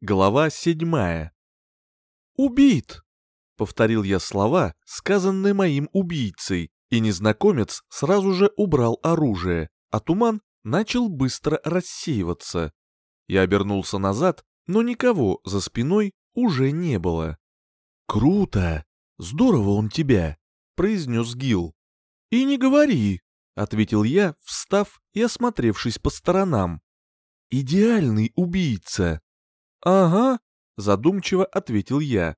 Глава седьмая. «Убит!» — повторил я слова, сказанные моим убийцей, и незнакомец сразу же убрал оружие, а туман начал быстро рассеиваться. Я обернулся назад, но никого за спиной уже не было. «Круто! Здорово он тебя!» — произнес Гил. «И не говори!» — ответил я, встав и осмотревшись по сторонам. «Идеальный убийца!» «Ага», — задумчиво ответил я.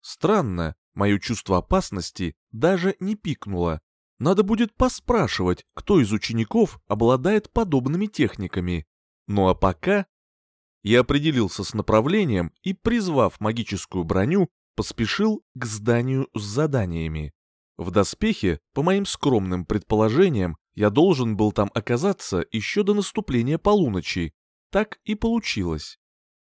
Странно, мое чувство опасности даже не пикнуло. Надо будет поспрашивать, кто из учеников обладает подобными техниками. Ну а пока... Я определился с направлением и, призвав магическую броню, поспешил к зданию с заданиями. В доспехе, по моим скромным предположениям, я должен был там оказаться еще до наступления полуночи. Так и получилось.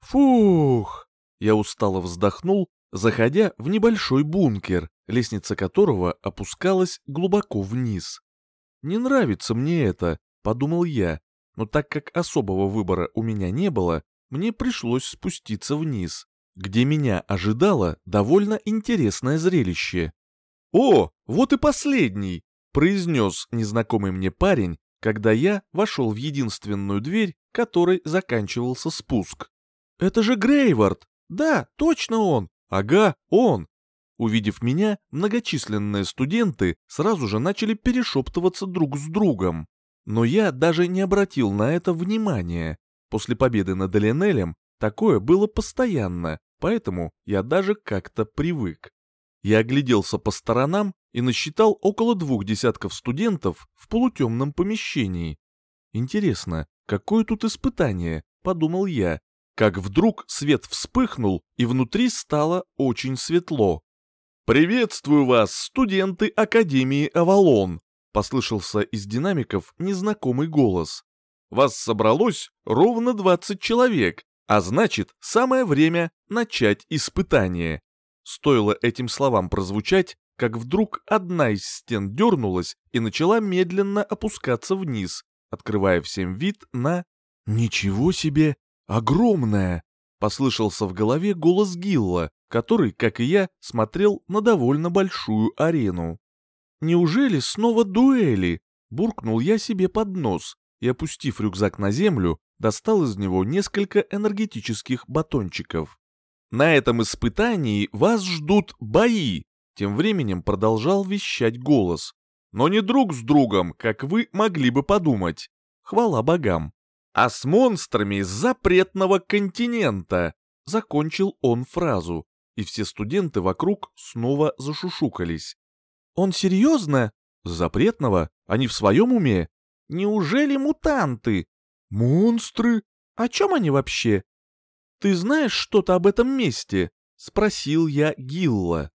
Фух! Я устало вздохнул, заходя в небольшой бункер, лестница которого опускалась глубоко вниз. «Не нравится мне это», — подумал я, но так как особого выбора у меня не было, мне пришлось спуститься вниз, где меня ожидало довольно интересное зрелище. «О, вот и последний!» — произнес незнакомый мне парень, когда я вошел в единственную дверь, которой заканчивался спуск. «Это же Грейвард! Да, точно он! Ага, он!» Увидев меня, многочисленные студенты сразу же начали перешептываться друг с другом. Но я даже не обратил на это внимания. После победы над Эленелем такое было постоянно, поэтому я даже как-то привык. Я огляделся по сторонам и насчитал около двух десятков студентов в полутемном помещении. Интересно, какое тут испытание, подумал я, как вдруг свет вспыхнул, и внутри стало очень светло. «Приветствую вас, студенты Академии Авалон!» — послышался из динамиков незнакомый голос. «Вас собралось ровно 20 человек, а значит, самое время начать испытание». Стоило этим словам прозвучать, как вдруг одна из стен дернулась и начала медленно опускаться вниз, открывая всем вид на... «Ничего себе! Огромная!» — послышался в голове голос Гилла, который, как и я, смотрел на довольно большую арену. «Неужели снова дуэли?» — буркнул я себе под нос и, опустив рюкзак на землю, достал из него несколько энергетических батончиков. «На этом испытании вас ждут бои!» Тем временем продолжал вещать голос. «Но не друг с другом, как вы могли бы подумать. Хвала богам!» А с монстрами запретного континента!» Закончил он фразу, и все студенты вокруг снова зашушукались. «Он серьезно? Запретного? Они в своем уме? Неужели мутанты? Монстры? О чем они вообще? Ты знаешь что-то об этом месте?» — спросил я Гилла.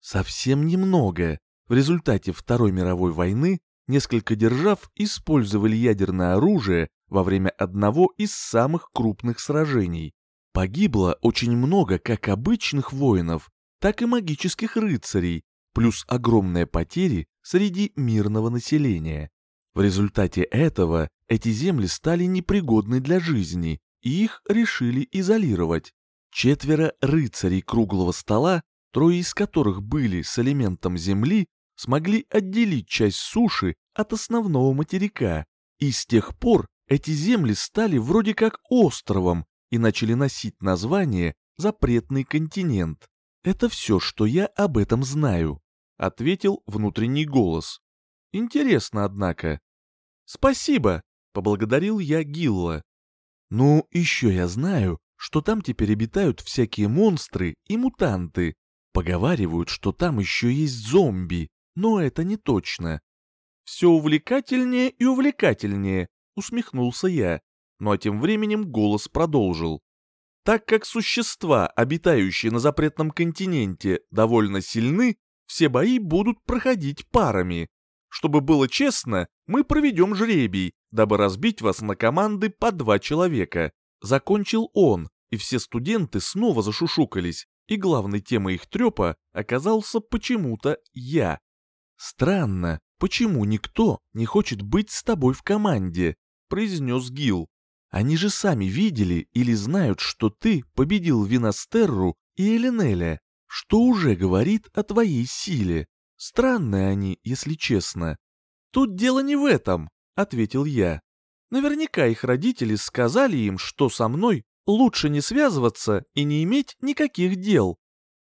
«Совсем немного. В результате Второй мировой войны несколько держав использовали ядерное оружие во время одного из самых крупных сражений. Погибло очень много как обычных воинов, так и магических рыцарей, плюс огромные потери среди мирного населения. В результате этого эти земли стали непригодны для жизни, и их решили изолировать. Четверо рыцарей круглого стола, трое из которых были с элементом земли, смогли отделить часть суши от основного материка, и с тех пор эти земли стали вроде как островом и начали носить название «Запретный континент». Это все, что я об этом знаю, ответил внутренний голос. Интересно, однако. Спасибо, поблагодарил я Гилла. Ну, еще я знаю, что там теперь обитают всякие монстры и мутанты. Поговаривают, что там еще есть зомби, но это не точно. Все увлекательнее и увлекательнее, усмехнулся я, а тем временем голос продолжил. Так как существа, обитающие на запретном континенте, довольно сильны, все бои будут проходить парами. Чтобы было честно, мы проведем жребий, дабы разбить вас на команды по два человека. Закончил он, и все студенты снова зашушукались, и главной темой их трепа оказался почему-то я. Странно, почему никто не хочет быть с тобой в команде? произнес Гил. Они же сами видели или знают, что ты победил Винастерру и Элинеля, что уже говорит о твоей силе. Странные они, если честно. Тут дело не в этом, ответил я. Наверняка их родители сказали им, что со мной лучше не связываться и не иметь никаких дел.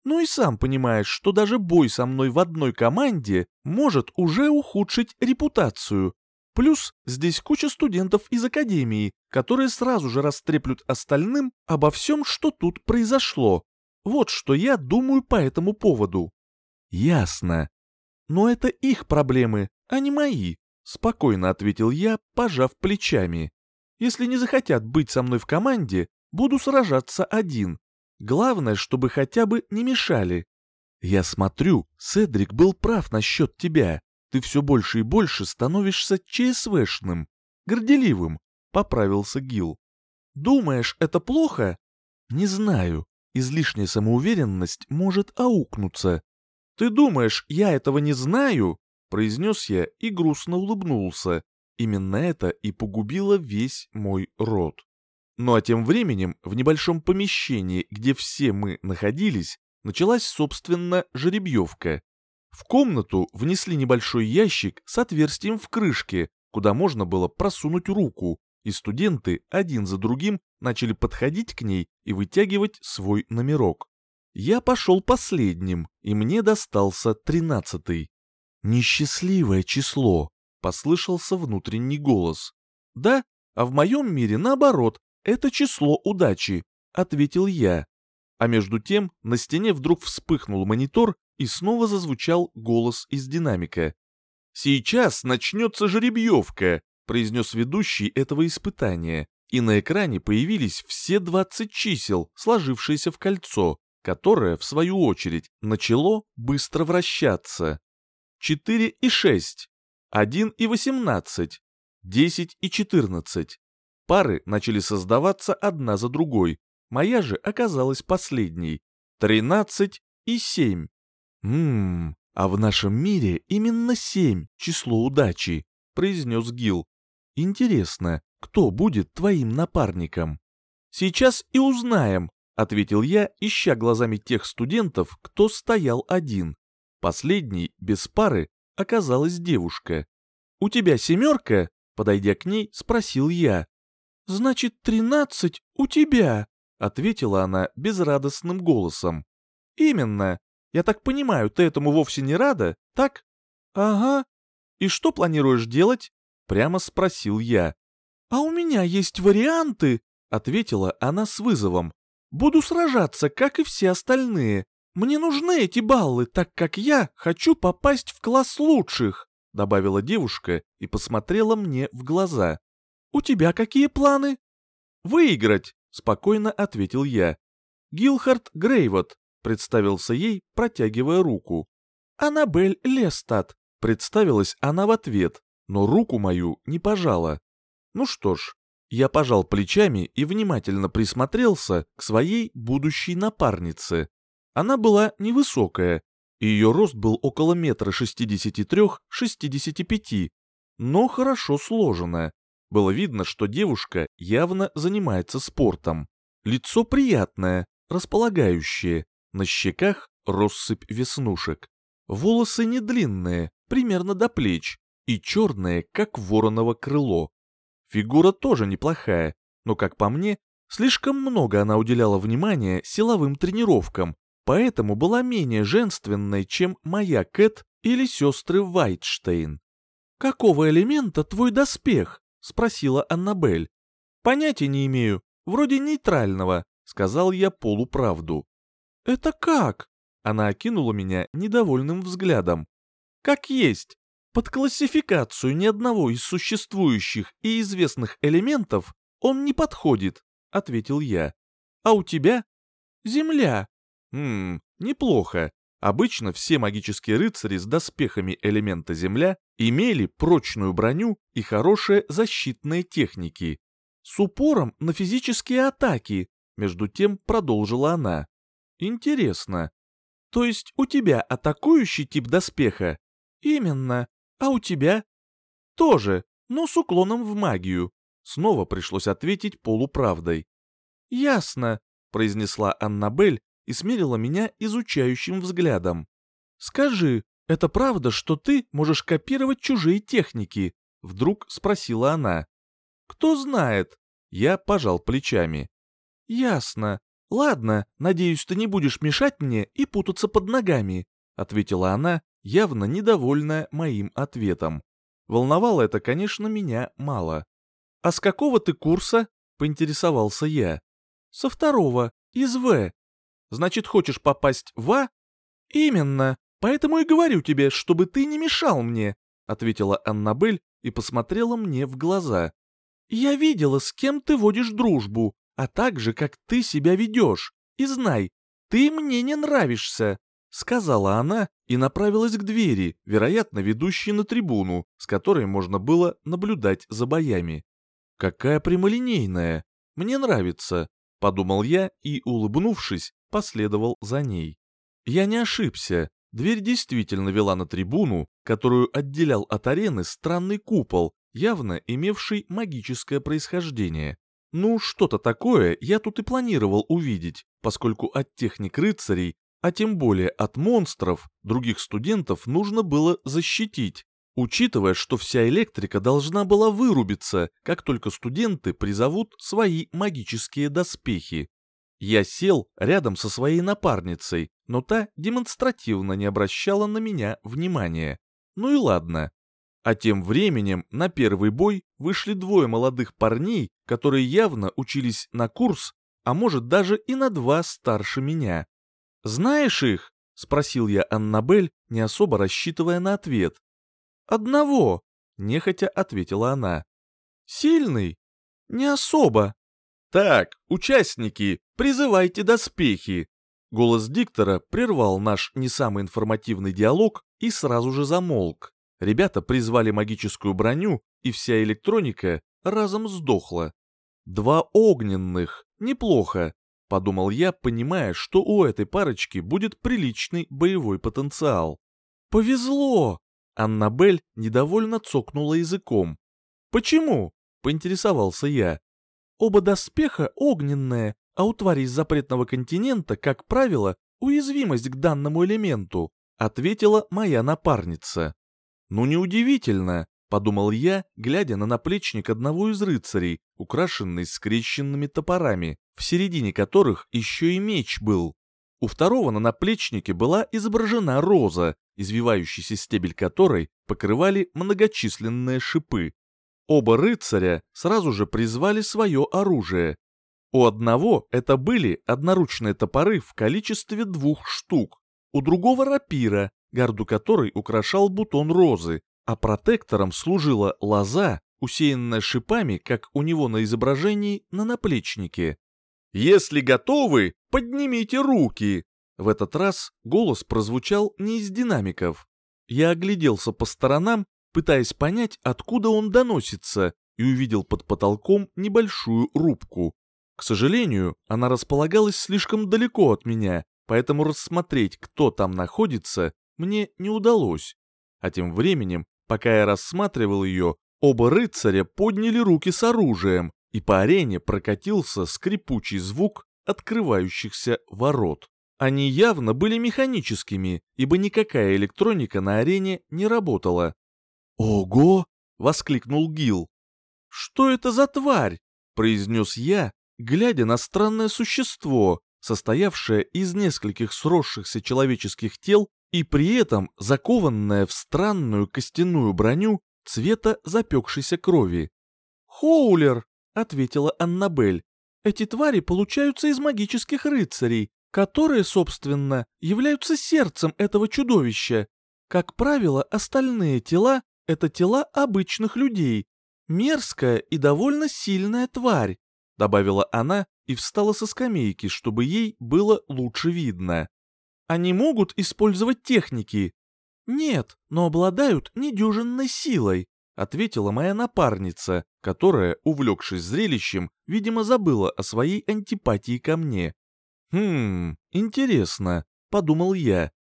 Ну и сам понимаешь, что даже бой со мной в одной команде может уже ухудшить репутацию. Плюс здесь куча студентов из академии, которые сразу же растреплют остальным обо всем, что тут произошло. Вот что я думаю по этому поводу. Ясно. Но это их проблемы, а не мои, спокойно ответил я, пожав плечами. Если не захотят быть со мной в команде, буду сражаться один. Главное, чтобы хотя бы не мешали. Я смотрю, Седрик был прав насчет тебя. Ты все больше и больше становишься ЧСВшным, горделивым, поправился Гил. Думаешь, это плохо? Не знаю. Излишняя самоуверенность может аукнуться. Ты думаешь, я этого не знаю? произнес я и грустно улыбнулся. Именно это и погубило весь мой род. Ну а тем временем в небольшом помещении, где все мы находились, началась, собственно, жеребьевка. В комнату внесли небольшой ящик с отверстием в крышке, куда можно было просунуть руку, и студенты один за другим начали подходить к ней и вытягивать свой номерок. Я пошел последним, и мне достался тринадцатый. «Несчастливое число», — послышался внутренний голос. «Да, а в моем мире наоборот, это число удачи», — ответил я. А между тем на стене вдруг вспыхнул монитор и снова зазвучал голос из динамика. «Сейчас начнется жеребьевка», — произнес ведущий этого испытания, и на экране появились все 20 чисел, сложившиеся в кольцо, которое, в свою очередь, начало быстро вращаться. 4 и 6, 1 и 18, 10 и 14. Пары начали создаваться одна за другой. Моя же оказалась последней. 13 и 7. Ммм, а в нашем мире именно 7 число удачи, произнес Гил. Интересно, кто будет твоим напарником? Сейчас и узнаем, ответил я, ища глазами тех студентов, кто стоял один. Последней, без пары, оказалась девушка. «У тебя семерка?» Подойдя к ней, спросил я. «Значит, тринадцать у тебя?» Ответила она безрадостным голосом. «Именно. Я так понимаю, ты этому вовсе не рада, так?» «Ага. И что планируешь делать?» Прямо спросил я. «А у меня есть варианты», — ответила она с вызовом. «Буду сражаться, как и все остальные. «Мне нужны эти баллы, так как я хочу попасть в класс лучших», добавила девушка и посмотрела мне в глаза. «У тебя какие планы?» «Выиграть», — спокойно ответил я. «Гилхард Грейвот», — представился ей, протягивая руку. «Аннабель Лестат», — представилась она в ответ, но руку мою не пожала. Ну что ж, я пожал плечами и внимательно присмотрелся к своей будущей напарнице. Она была невысокая, и ее рост был около метра шестидесяти трех-шестидесяти пяти, но хорошо сложенная. Было видно, что девушка явно занимается спортом. Лицо приятное, располагающее, на щеках россыпь веснушек. Волосы не длинные, примерно до плеч, и черные, как вороново крыло. Фигура тоже неплохая, но, как по мне, слишком много она уделяла внимания силовым тренировкам поэтому была менее женственной, чем моя Кэт или сестры Вайтштейн. «Какого элемента твой доспех?» — спросила Аннабель. «Понятия не имею, вроде нейтрального», — сказал я полуправду. «Это как?» — она окинула меня недовольным взглядом. «Как есть. Под классификацию ни одного из существующих и известных элементов он не подходит», — ответил я. «А у тебя?» «Земля», Ммм, неплохо. Обычно все магические рыцари с доспехами элемента земля имели прочную броню и хорошие защитные техники. С упором на физические атаки, между тем продолжила она. Интересно. То есть у тебя атакующий тип доспеха? Именно. А у тебя? Тоже, но с уклоном в магию. снова пришлось ответить полуправдой. «Ясно», — произнесла Аннабель и смерила меня изучающим взглядом. «Скажи, это правда, что ты можешь копировать чужие техники?» — вдруг спросила она. «Кто знает?» — я пожал плечами. «Ясно. Ладно, надеюсь, ты не будешь мешать мне и путаться под ногами», — ответила она, явно недовольная моим ответом. Волновало это, конечно, меня мало. «А с какого ты курса?» — поинтересовался я. «Со второго, из В. Значит, хочешь попасть в А?» «Именно. Поэтому и говорю тебе, чтобы ты не мешал мне», — ответила Аннабель и посмотрела мне в глаза. «Я видела, с кем ты водишь дружбу, а также, как ты себя ведешь. И знай, ты мне не нравишься», — сказала она и направилась к двери, вероятно, ведущей на трибуну, с которой можно было наблюдать за боями. «Какая прямолинейная! Мне нравится!» — подумал я и, улыбнувшись, последовал за ней. Я не ошибся. Дверь действительно вела на трибуну, которую отделял от арены странный купол, явно имевший магическое происхождение. Ну, что-то такое я тут и планировал увидеть, поскольку от техник рыцарей, а тем более от монстров, других студентов нужно было защитить, учитывая, что вся электрика должна была вырубиться, как только студенты призовут свои магические доспехи. Я сел рядом со своей напарницей, но та демонстративно не обращала на меня внимания. Ну и ладно. А тем временем на первый бой вышли двое молодых парней, которые явно учились на курс, а может даже и на два старше меня. «Знаешь их?» — спросил я Аннабель, не особо рассчитывая на ответ. «Одного», — нехотя ответила она. «Сильный?» «Не особо». «Так, участники, призывайте доспехи!» Голос диктора прервал наш не самый информативный диалог и сразу же замолк. Ребята призвали магическую броню, и вся электроника разом сдохла. Два огненных, неплохо, подумал я, понимая, что у этой парочки будет приличный боевой потенциал. Повезло! Аннабель недовольно цокнула языком. «Почему?» — поинтересовался я. «Оба доспеха огненные, а у тварей запретного континента, как правило, уязвимость к данному элементу», — ответила моя напарница. «Ну неудивительно», — подумал я, глядя на наплечник одного из рыцарей, украшенный скрещенными топорами, в середине которых еще и меч был. У второго на наплечнике была изображена роза, извивающийся стебель которой покрывали многочисленные шипы. Оба рыцаря сразу же призвали свое оружие. У одного это были одноручные топоры в количестве двух штук, у другого рапира, гарду которой украшал бутон розы, а протектором служила лоза, усеянная шипами, как у него на изображении на наплечнике. «Если готовы, поднимите руки!» В этот раз голос прозвучал не из динамиков. Я огляделся по сторонам, пытаясь понять, откуда он доносится, и увидел под потолком небольшую рубку. К сожалению, она располагалась слишком далеко от меня, поэтому рассмотреть, кто там находится, мне не удалось. А тем временем, пока я рассматривал ее, оба рыцаря подняли руки с оружием, и по арене прокатился скрипучий звук открывающихся ворот. Они явно были механическими, ибо никакая электроника на арене не работала. «Ого!» — воскликнул Гил. «Что это за тварь?» — произнес я, глядя на странное существо, состоявшее из нескольких сросшихся человеческих тел и при этом закованное в странную костяную броню цвета запекшейся крови. «Хоулер!» — ответила Аннабель. «Эти твари получаются из магических рыцарей, которые, собственно, являются сердцем этого чудовища. Как правило, остальные тела — это тела обычных людей. Мерзкая и довольно сильная тварь», — добавила она и встала со скамейки, чтобы ей было лучше видно. «Они могут использовать техники?» «Нет, но обладают недюжинной силой», — ответила моя напарница, которая, увлекшись зрелищем, видимо, забыла о своей антипатии ко мне. «Хм, интересно», — подумал я.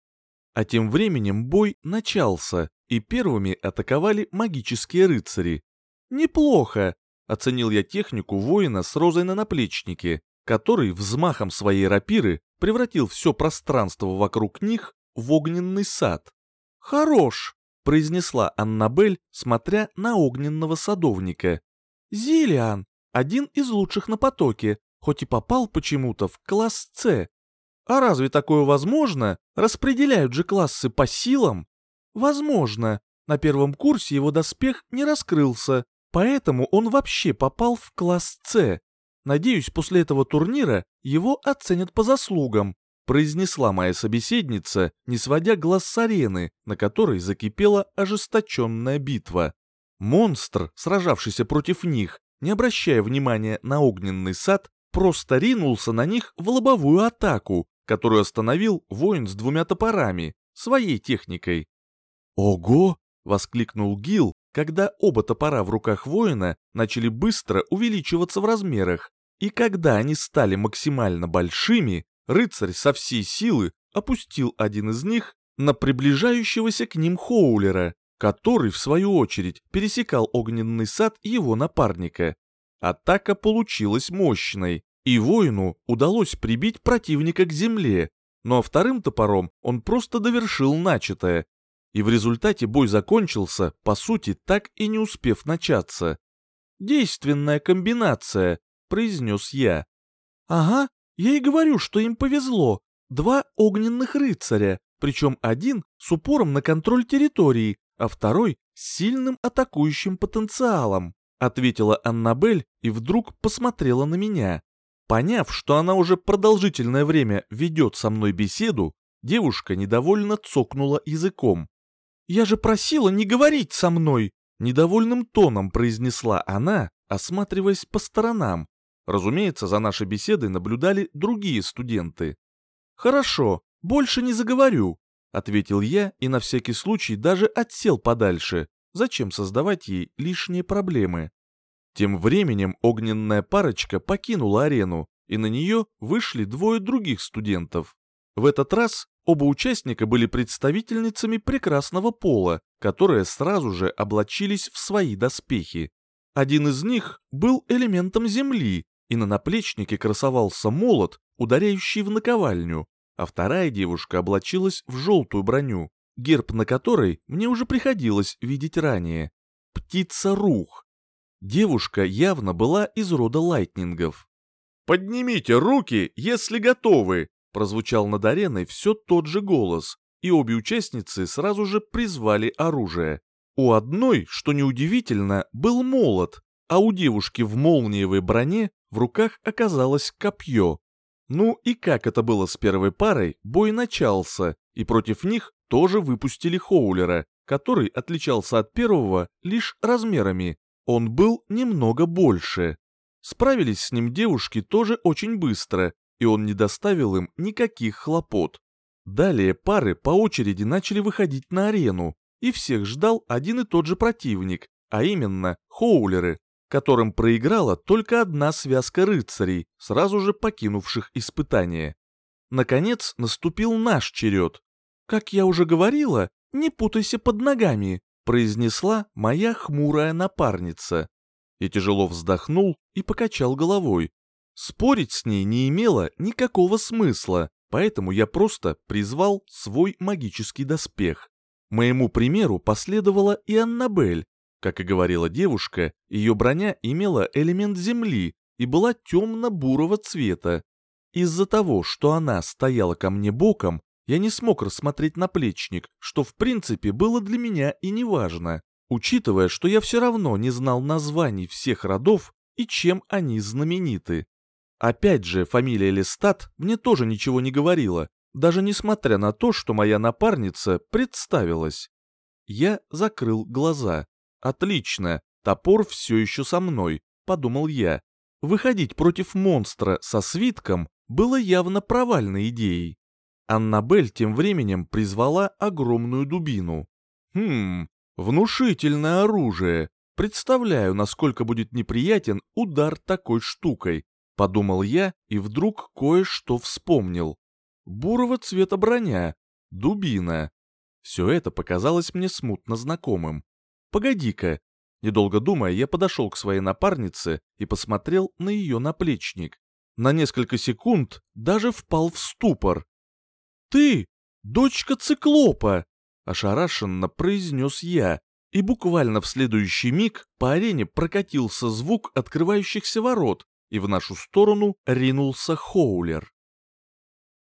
А тем временем бой начался, и первыми атаковали магические рыцари. Неплохо. Оценил я технику воина с розой на наплечнике, который взмахом своей рапиры превратил все пространство вокруг них в огненный сад. «Хорош!» — произнесла Аннабель, смотря на огненного садовника. «Зилиан, один из лучших на потоке, хоть и попал почему-то в класс С. А разве такое возможно? Распределяют же классы по силам? Возможно. На первом курсе его доспех не раскрылся, поэтому он вообще попал в класс С. Надеюсь, после этого турнира его оценят по заслугам, произнесла моя собеседница, не сводя глаз с арены, на которой закипела ожесточенная битва. Монстр, сражавшийся против них, не обращая внимания на огненный сад, просто ринулся на них в лобовую атаку, которую остановил воин с двумя топорами, своей техникой. «Ого!» — воскликнул Гил, когда оба топора в руках воина начали быстро увеличиваться в размерах, и когда они стали максимально большими, рыцарь со всей силы опустил один из них на приближающегося к ним Хоулера, который, в свою очередь, пересекал огненный сад его напарника. Атака получилась мощной, и воину удалось прибить противника к земле, но вторым топором он просто довершил начатое, и в результате бой закончился, по сути, так и не успев начаться. «Действенная комбинация», — произнес я. «Ага, я и говорю, что им повезло. Два огненных рыцаря, причем один с упором на контроль территории, а второй с сильным атакующим потенциалом», — ответила Аннабель и вдруг посмотрела на меня. Поняв, что она уже продолжительное время ведет со мной беседу, девушка недовольно цокнула языком. «Я же просила не говорить со мной!» Недовольным тоном произнесла она, осматриваясь по сторонам. Разумеется, за нашей беседой наблюдали другие студенты. «Хорошо, больше не заговорю», — ответил я и на всякий случай даже отсел подальше. Зачем создавать ей лишние проблемы? Тем временем огненная парочка покинула арену, и на нее вышли двое других студентов. В этот раз оба участника были представительницами прекрасного пола, которые сразу же облачились в свои доспехи. Один из них был элементом земли, и на наплечнике красовался молот, ударяющий в наковальню, а вторая девушка облачилась в желтую броню, герб на которой мне уже приходилось видеть ранее. Птица-рух. Девушка явно была из рода лайтнингов. «Поднимите руки, если готовы!» Прозвучал над ареной все тот же голос, и обе участницы сразу же призвали оружие. У одной, что неудивительно, был молот, а у девушки в молниевой броне в руках оказалось копье. Ну и как это было с первой парой, бой начался, и против них тоже выпустили Хоулера, который отличался от первого лишь размерами. Он был немного больше. Справились с ним девушки тоже очень быстро, и он не доставил им никаких хлопот. Далее пары по очереди начали выходить на арену, и всех ждал один и тот же противник, а именно хоулеры, которым проиграла только одна связка рыцарей, сразу же покинувших испытание. Наконец наступил наш черед. «Как я уже говорила, не путайся под ногами», произнесла моя хмурая напарница. И тяжело вздохнул и покачал головой, Спорить с ней не имело никакого смысла, поэтому я просто призвал свой магический доспех. Моему примеру последовала и Аннабель. Как и говорила девушка, ее броня имела элемент земли и была темно-бурого цвета. Из-за того, что она стояла ко мне боком, я не смог рассмотреть наплечник, что в принципе было для меня и неважно, учитывая, что я все равно не знал названий всех родов и чем они знамениты. Опять же, фамилия Листат мне тоже ничего не говорила, даже несмотря на то, что моя напарница представилась. Я закрыл глаза. Отлично, топор все еще со мной, подумал я. Выходить против монстра со свитком было явно провальной идеей. Аннабель тем временем призвала огромную дубину. Хм, внушительное оружие. Представляю, насколько будет неприятен удар такой штукой. Подумал я и вдруг кое-что вспомнил. Бурого цвета броня, дубина. Все это показалось мне смутно знакомым. Погоди-ка, Недолго думая, я подошел к своей напарнице и посмотрел на ее наплечник. На несколько секунд даже впал в ступор. «Ты, дочка циклопа!» — ошарашенно произнес я, и буквально в следующий миг по арене прокатился звук открывающихся ворот, и в нашу сторону ринулся Хоулер.